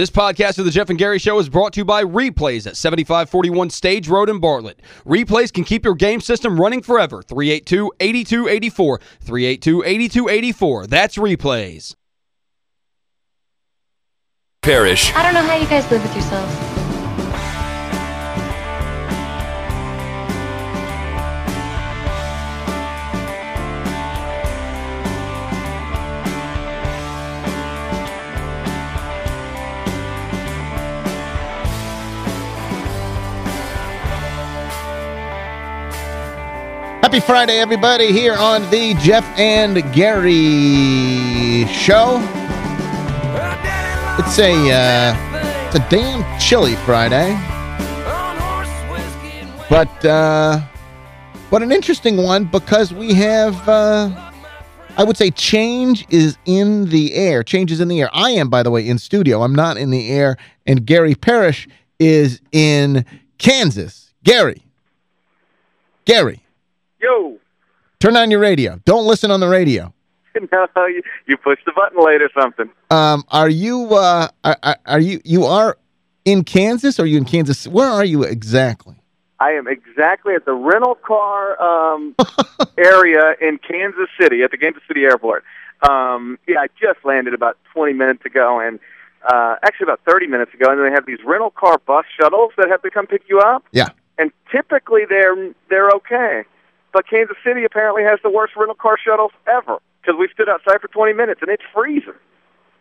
This podcast of the Geoff and Gary Show is brought to you by Replays at 7541 Stage Road in Bartlett. Replays can keep your game system running forever. 382-8284. 382-8284. That's Replays. Parrish. I don't know how you guys live with yourselves. Happy Friday, everybody, here on the Geoff and Gary Show. It's a, uh, it's a damn chilly Friday. But, uh, but an interesting one because we have, uh, I would say change is in the air. Change is in the air. I am, by the way, in studio. I'm not in the air. And Gary Parrish is in Kansas. Gary. Gary. Yo. Turn on your radio. Don't listen on the radio. no, you, you push the button late or something. Um, are you, uh, are, are you, you are in Kansas or are you in Kansas? Where are you exactly? I am exactly at the rental car um, area in Kansas City, at the Kansas City Airport. Um, yeah, I just landed about 20 minutes ago, and uh, actually about 30 minutes ago, and then they have these rental car bus shuttles that have to come pick you up. Yeah. And typically they're they're okay. But Kansas City apparently has the worst rental car shuttles ever because we stood outside for 20 minutes, and it's freezing.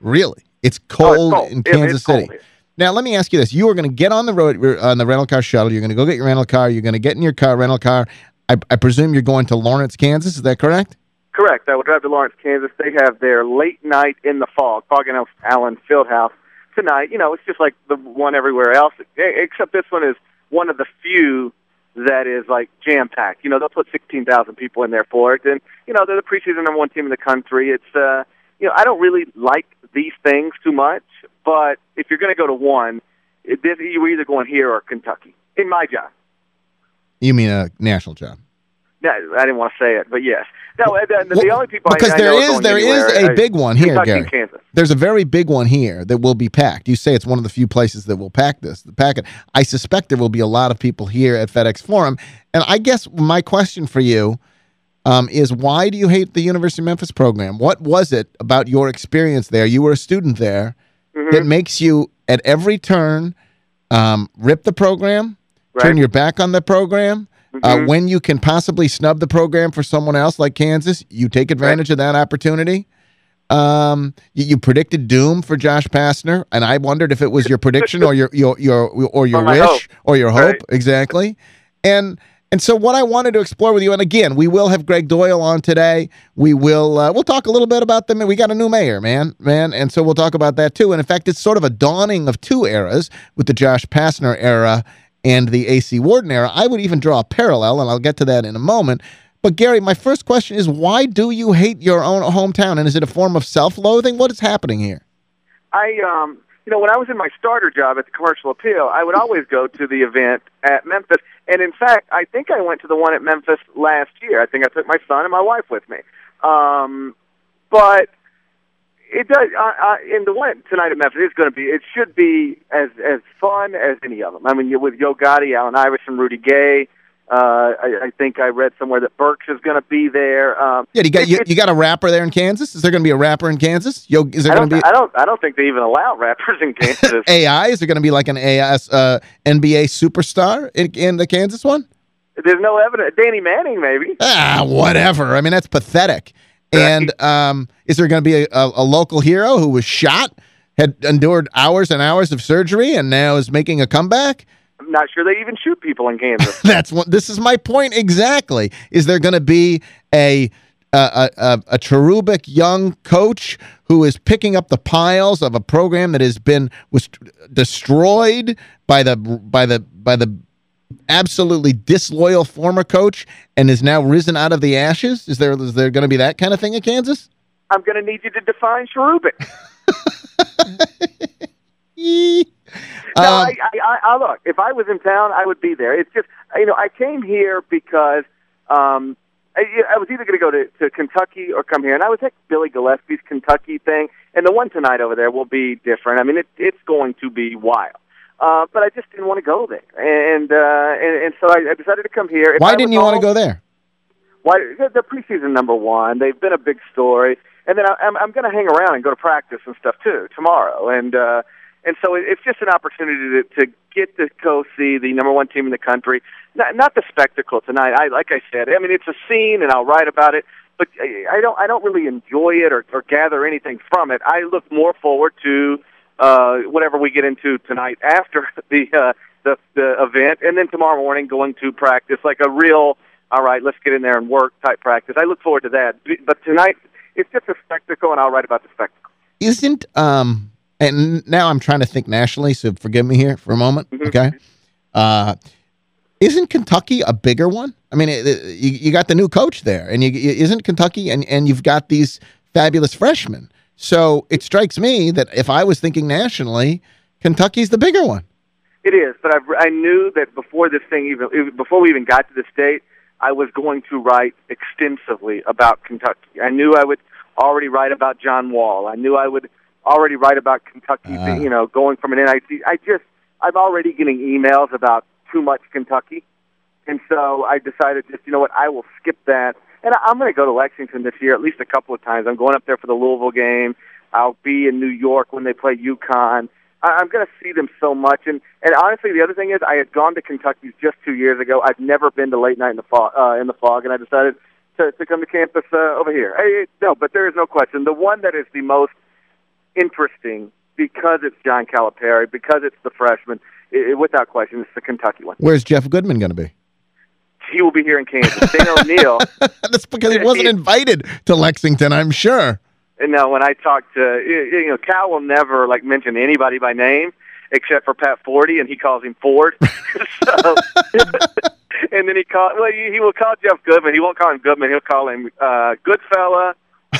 Really? It's cold, oh, it's cold. in Kansas City. Now, let me ask you this. You are going to get on the road uh, on the rental car shuttle. You're going to go get your rental car. You're going to get in your car, rental car. I, I presume you're going to Lawrence, Kansas. Is that correct? Correct. I will drive to Lawrence, Kansas. They have their late night in the Phog, Phog and Allen Fieldhouse tonight. You know, it's just like the one everywhere else, except this one is one of the few that is like jam packed. You know, they'll put sixteen thousand people in there for it, and you know they're the preseason number one team in the country. It's uh, you know, I don't really like these things too much, but if you're going to go to one, it, you're either going here or Kentucky. In my job. You mean a national job? No, I didn't want to say it, but yes. No, uh, the, the Well, only people because I, I there are is going there is anywhere a are big one here, Gary. Kansas. There's a very big one here that will be packed. You say it's one of the few places that will pack this, the packet. I suspect there will be a lot of people here at FedEx Forum. And I guess my question for you um, is why do you hate the University of Memphis program? What was it about your experience there? You were a student there Mm-hmm. that makes you at every turn um, rip the program, turn your back on the program. Uh, Mhm. when you can possibly snub the program for someone else like Kansas, you take advantage of that opportunity. Um, you, you predicted doom for Josh Pastner, and I wondered if it was your prediction or your your your or your Or wish hope. or your hope Right. exactly. And and so what I wanted to explore with you, and again, we will have Gregg Doyel on today. We will uh, we'll talk a little bit about them. We got a new mayor, man, man, and so we'll talk about that too. And in fact, it's sort of a dawning of two eras with the Josh Pastner era and the AC Wharton era. I would even draw a parallel, and I'll get to that in a moment. But Gary, my first question is, why do you hate your own hometown? And is it a form of self-loathing? What is happening here? I, um, you know, when I was in my starter job at the Commercial Appeal, I would always go to the event at Memphis. And in fact, I think I went to the one at Memphis last year. I think I took my son and my wife with me. Um, but it does. Uh, uh, in the one tonight at Memphis, it's going to be. It should be as as fun as any of them. I mean, with Yo Gotti, Allen Iverson, Rudy Gay. Uh, I, I think I read somewhere that Burks is going to be there. Um, Yeah, you got it- you, you got a rapper there in Kansas? Is there going to be a rapper in Kansas? Yo, is there going to be I don't. I don't think they even allow rappers in Kansas. AI? Is there going to be like an AI uh, NBA superstar in, in the Kansas one? There's no evidence. Danny Manning, maybe. Ah, whatever. I mean, that's pathetic. And um, is there going to be a, a, a local hero who was shot, had endured hours and hours of surgery, and now is making a comeback? I'm not sure they even shoot people in Kansas. That's what. This is my point exactly. Is there going to be a a, a a cherubic young coach who is picking up the piles of a program that has been was destroyed by the by the by the absolutely disloyal former coach and has now risen out of the ashes? Is there is there going to be that kind of thing in Kansas? I'm going to need you to define cherubic. No, Um, I, I, I, I look. If I was in town, I would be there. It's just you know I came here because um, I, I was either going to go to, to Kentucky or come here, and I was at Billy Gillispie's Kentucky thing, and the one tonight over there will be different. I mean, it, it's going to be wild. Uh, but I just didn't want to go there, and uh, and, and so I, I decided to come here. If Why I didn't you want to go there? Why the preseason number one? They've been a big story, and then I, I'm I'm going to hang around and go to practice and stuff too tomorrow, and uh, and so it, it's just an opportunity to, to get to go see the number one team in the country. Not, not the spectacle tonight. I like I said. I mean, it's a scene, and I'll write about it. But I I don't. I don't really enjoy it or, or gather anything from it. I look more forward to uh, whatever we get into tonight after the uh, the the event, and then tomorrow morning going to practice like a real. All right, let's get in there and work type practice. I look forward to that. But tonight, it's just a spectacle, and I'll write about the spectacle. Isn't, um, and now I'm trying to think nationally, so forgive me here for a moment, Mhm. okay? Uh, isn't Kentucky a bigger one? I mean, it, it- you, you got the new coach there, and you, you- isn't Kentucky, and, and you've got these fabulous freshmen. So it strikes me that if I was thinking nationally, Kentucky's the bigger one. It is, but I've, I knew that before this thing even before we even got to the state, I was going to write extensively about Kentucky. I knew I would already write about John Wall. I knew I would already write about Kentucky. Ah. you know, going from an NIT. I just I'm already getting emails about too much Kentucky, and so I decided just you know what I will skip that. And I- I'm going to go to Lexington this year at least a couple of times. I'm going up there for the Louisville game. I'll be in New York when they play UConn. I- I'm going to see them so much. And and honestly, the other thing is, I had gone to Kentucky just two years ago. I've never been to late night in the Phog, uh, in the Phog, and I decided to to come to campus uh, over here. Hey, no, but there is no question. The one that is the most interesting because it's John Calipari, because it's the freshman, i i without question, it's the Kentucky one. Where's Jeff Goodman going to be? He will be here in Kansas. Dana O'Neill. That's because he wasn't invited to Lexington, I'm sure. And now, when I talk to you you know, Cal will never like mention anybody by name except for Pat Forde, and he calls him Ford. so, and then he call well, he, he will call Jeff Goodman. He won't call him Goodman. He'll call him uh, Goodfella,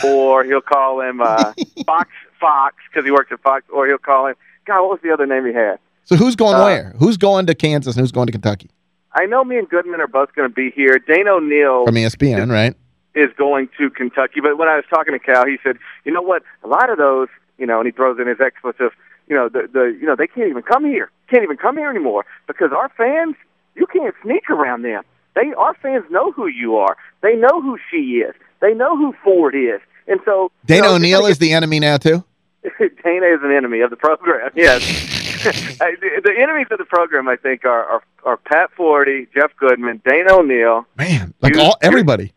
or he'll call him uh, Fox Fox because he works at Fox, or he'll call him God. What was the other name he had? So who's going Uh, where? Who's going to Kansas and who's going to Kentucky? I know me and Goodman are both going to be here. Dana O'Neill From ESPN, right? is going to Kentucky. But when I was talking to Cal, he said, "You know what? A lot of those, you know," and he throws in his expletive. You know, the the you know they can't even come here. Can't even come here anymore because our fans, you can't sneak around them. They our fans know who you are. They know who she is. They know who Ford is. And so you Dana know, O'Neill is the enemy now, too? Dana is an enemy of the program. Yes, the, the enemies of the program, I think, are are, are Pat Forde, Jeff Goodman, Dana O'Neill. Man, like You- all everybody.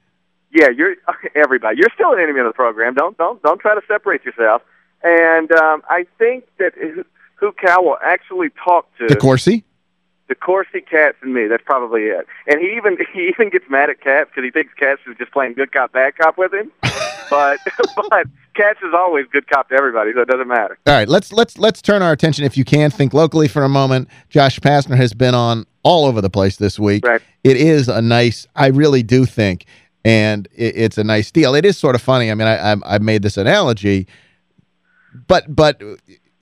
Yeah, you're everybody. You're still an enemy of the program. Don't don't don't try to separate yourself. And um, I think that who- who Cal will actually talk to DeCourcy? The Corsi Katz and me. That's probably it. And he even he even gets mad at Katz because he thinks Katz is just playing good cop bad cop with him. but but Katz is always good cop to everybody, so it doesn't matter. All right, let's let's let's turn our attention, if you can, think locally for a moment. Josh Pastner has been on all over the place this week. Right. It is a nice, I really do think, and it, it's a nice deal. It is sort of funny. I mean, I, I I've made this analogy, but but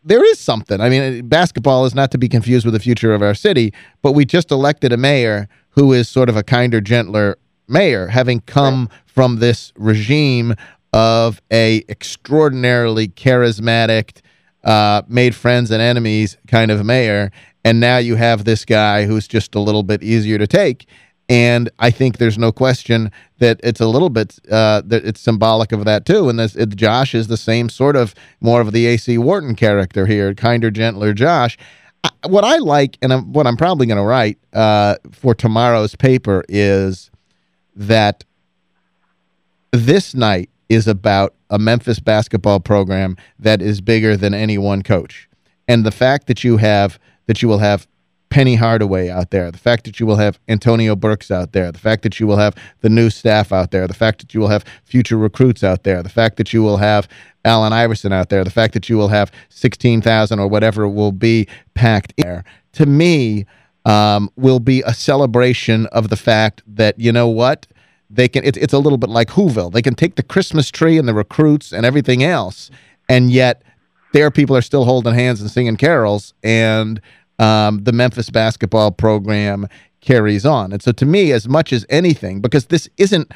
there is something. I mean, basketball is not to be confused with the future of our city, but we just elected a mayor who is sort of a kinder, gentler mayor, having come from this regime of a extraordinarily charismatic, uh, made friends and enemies kind of mayor, and now you have this guy who's just a little bit easier to take. And I think there's no question that it's a little bit uh, that it's symbolic of that too. And this it, Josh is the same sort of more of the AC Wharton character here, kinder, gentler Josh. I, what I like, and I'm, what I'm probably going to write uh, for tomorrow's paper is that this night is about a Memphis basketball program that is bigger than any one coach. And the fact that you have that you will have Penny Hardaway out there, the fact that you will have Antonio Burks out there, the fact that you will have the new staff out there, the fact that you will have future recruits out there, the fact that you will have Allen Iverson out there, the fact that you will have 16,000 or whatever will be packed in there, to me, um, will be a celebration of the fact that, you know what, they can it's it's a little bit like Whoville. They can take the Christmas tree and the recruits and everything else, and yet their people are still holding hands and singing carols, and um, the Memphis basketball program carries on. And so to me, as much as anything, because this isn't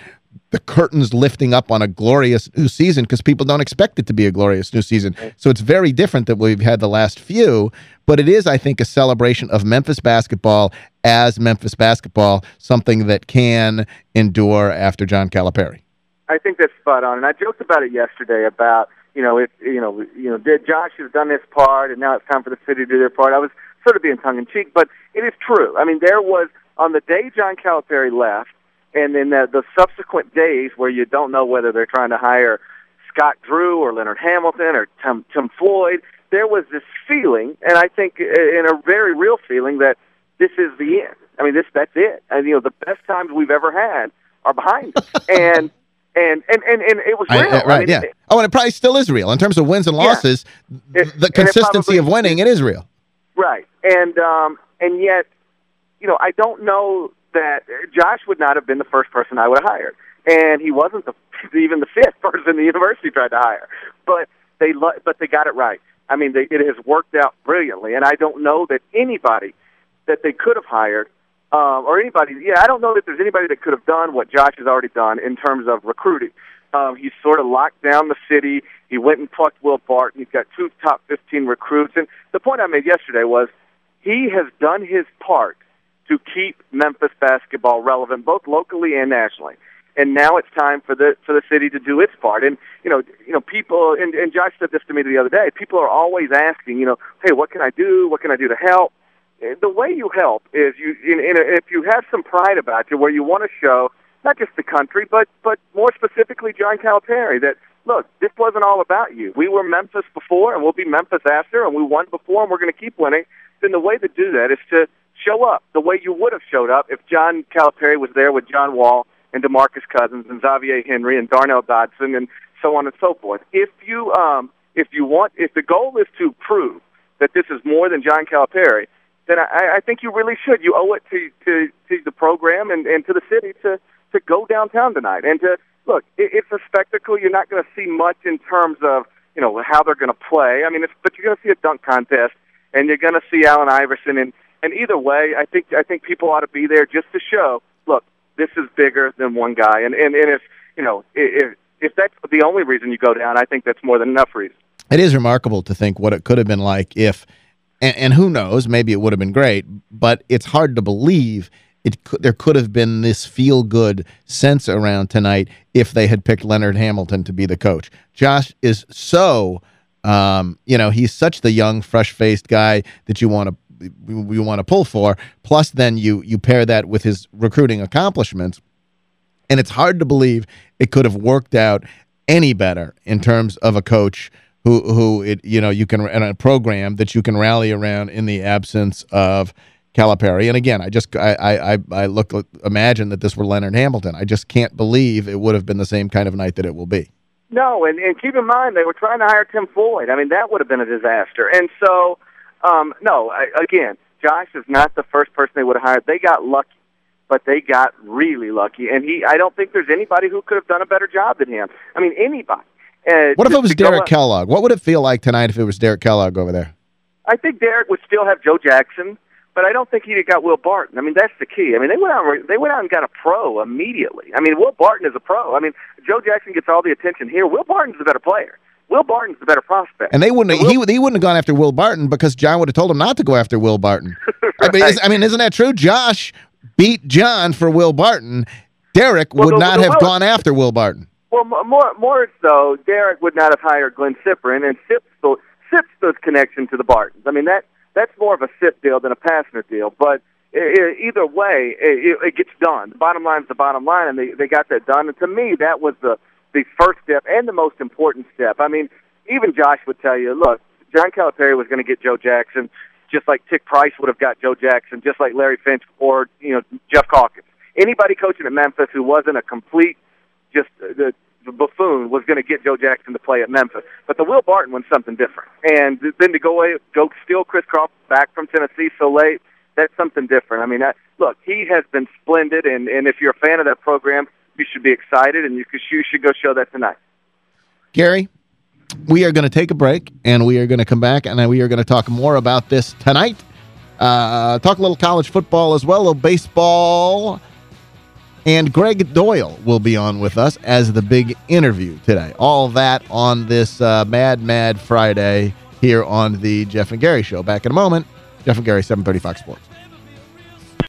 the curtains lifting up on a glorious new season because people don't expect it to be a glorious new season. So it's very different that we've had the last few, but it is, I think, a celebration of Memphis basketball as Memphis basketball, something that can endure after John Calipari. I think that's spot on. And I joked about it yesterday about, you know, if, you know, you know, did Josh has done this part and now it's time for the city to do their part. I was sort of being tongue in cheek, but it is true. I mean, there was on the day John Calipari left, and in the, the subsequent days where you don't know whether they're trying to hire Scott Drew or Leonard Hamilton or Tim, Tim Floyd, there was this feeling, and I think uh, in a very real feeling that this is the end. I mean, this that's it. And you know, the best times we've ever had are behind us. and and and and, and it was real. I, right? I mean, yeah. It, oh, and it probably still is real in terms of wins and losses. Yeah. It, the consistency probably, of winning, it is real. Right, and um, and yet, you know, I don't know that Josh would not have been the first person I would have hired, and he wasn't the even the fifth person the university tried to hire. But they lo- but they got it right. I mean, they, it has worked out brilliantly, and I don't know that anybody that they could have hired um, or anybody. Yeah, I don't know that there's anybody that could have done what Josh has already done in terms of recruiting. Um, he sort of locked down the city. He went and plucked Will Barton. He's got two top 15 recruits. And the point I made yesterday was he has done his part to keep Memphis basketball relevant, both locally and nationally. And now it's time for the for the city to do its part. And you know, you know, people and, and Josh said this to me the other day. People are always asking, you know, hey, what can I do? What can I do to help? The way you help is you, in, in a, if you have some pride about you, where you want to show not just the country, but but more specifically John Calipari that look, this wasn't all about you. We were Memphis before, and we'll be Memphis after, and we won before, and we're going to keep winning. Then the way to do that is to show up the way you would have showed up if John Calipari was there with John Wall and DeMarcus Cousins and Xavier Henry and Darnell Dodson and so on and so forth. If you um, if you want, if the goal is to prove that this is more than John Calipari, then I, I think you really should. You owe it to to, to the program and, and to the city to to go downtown tonight and to look. It, it's a spectacle. You're not going to see much in terms of you know how they're going to play. I mean, it's, but you're going to see a dunk contest and you're going to see Allen Iverson and and either way, I think I think people ought to be there just to show, look, this is bigger than one guy. And and, and if you know if if that's the only reason you go down, I think that's more than enough reason. It is remarkable to think what it could have been like if, and, and who knows, maybe it would have been great, but it's hard to believe it could, there could have been this feel-good sense around tonight if they had picked Leonard Hamilton to be the coach. Josh is so, um, you know, he's such the young, fresh-faced guy that you want to we, want to pull for. Plus, then you you pair that with his recruiting accomplishments, and it's hard to believe it could have worked out any better in terms of a coach who who it you know you can and a program that you can rally around in the absence of Calipari. And again, I just I I I look imagine that this were Leonard Hamilton. I just can't believe it would have been the same kind of night that it will be. No, and, and keep in mind they were trying to hire Tim Floyd. I mean, that would have been a disaster. And so um, no, I, again, Josh is not the first person they would have hired. They got lucky, but they got really lucky. And he, I don't think there's anybody who could have done a better job than him. I mean, anybody. Uh, what if it was Derek Kellogg? What would it feel like tonight if it was Derek Kellogg over there? I think Derek would still have Joe Jackson, but I don't think he'd have got Will Barton. I mean, that's the key. I mean, they went out they went out and got a pro immediately. I mean, Will Barton is a pro. I mean, Joe Jackson gets all the attention here. Will Barton's the better player. Will Barton's the better prospect. And they wouldn't Will, he he wouldn't have gone after Will Barton because John would have told him not to go after Will Barton. right. I, mean, is, I mean, isn't that true? Josh beat John for Will Barton. Derek well, would not have Will, gone after Will Barton. Well, more more so, Derek would not have hired Glynn Cyprien and Sip's the, Sip's the connection to the Bartons. I mean, that that's more of a sit deal than a Pastner deal. But it, either way, it, it gets done. The bottom line is the bottom line, and they they got that done. And to me, that was the the first step and the most important step. I mean, even Josh would tell you, look, John Calipari was going to get Joe Jackson, just like Tic Price would have got Joe Jackson, just like Larry Finch or you know Geoff Calkins. Anybody coaching at Memphis who wasn't a complete just uh, the, buffoon was going to get Joe Jackson to play at Memphis. But the Will Barton was something different, and then to go away, go steal Chris Crawford back from Tennessee so late. That's something different. I mean, that, look, he has been splendid, and and if you're a fan of that program, you should be excited, and you, you should go show that tonight. Gary, we are going to take a break, and we are going to come back, and we are going to talk more about this tonight. Uh, talk a little college football as well, a little baseball. And Gregg Doyel will be on with us as the big interview today. All that on this uh, Mad Mad Friday here on the Geoff and Gary Show. Back in a moment, Geoff and Gary, 730 Fox Sports.